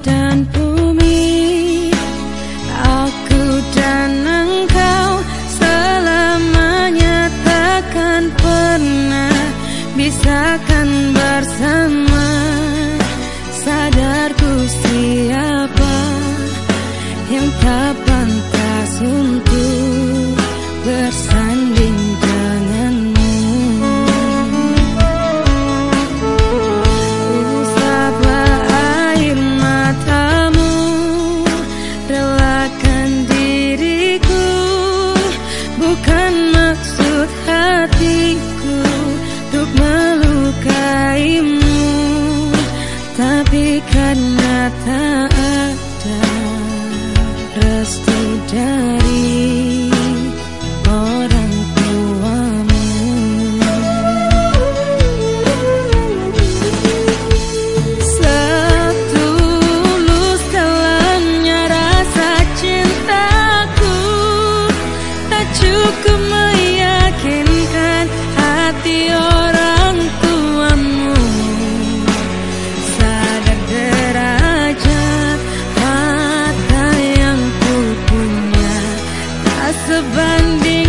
dan bumi. Aku dan engkau selamanya takkan pernah Bisakan bersama. Sadarku siapa yang tak tak ada restu dari saja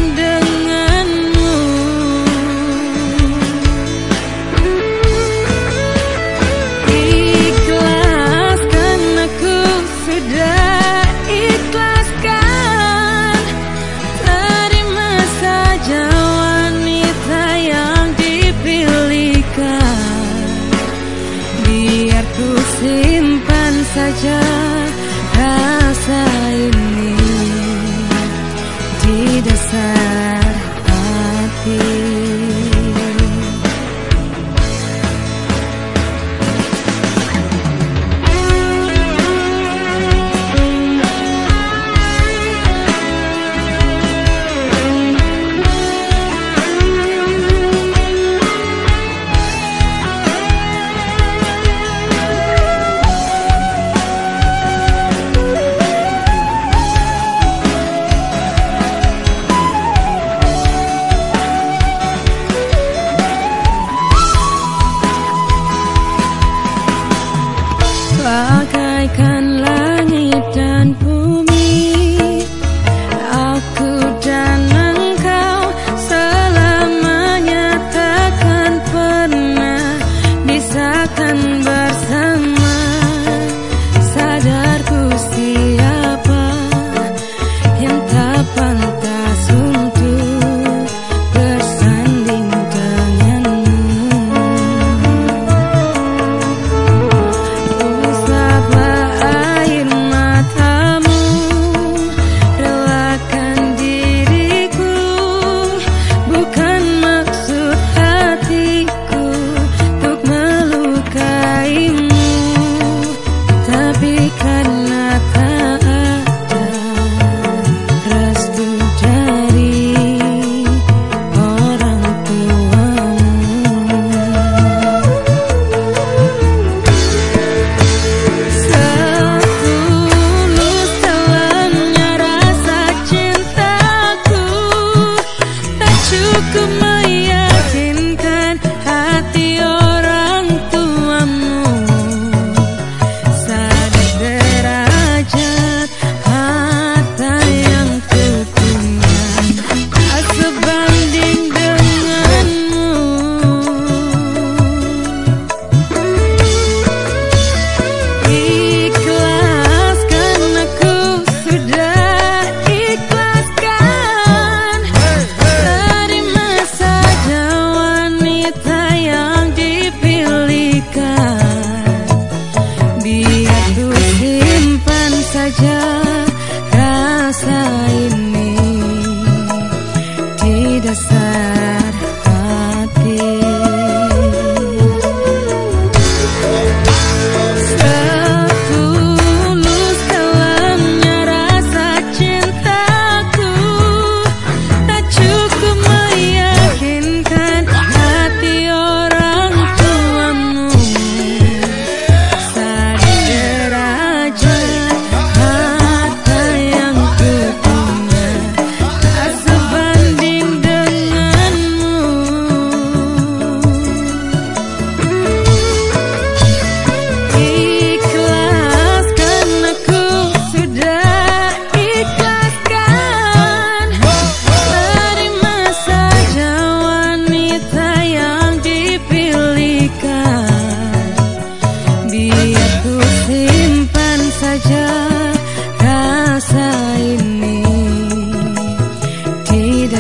Yeah.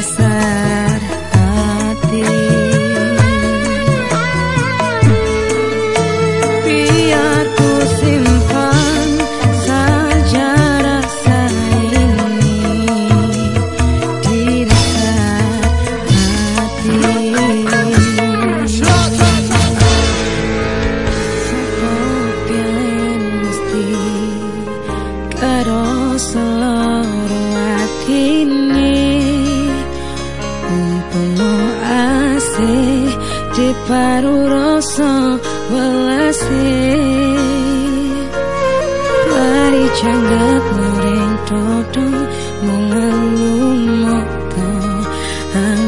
dasar hati. Biar ku simpan sajara rasa ini Di dasar hati. Seperti yang mesti Karo selalu di paru rasa welase Mari canggat ngoreng toto Mengalung moto Ang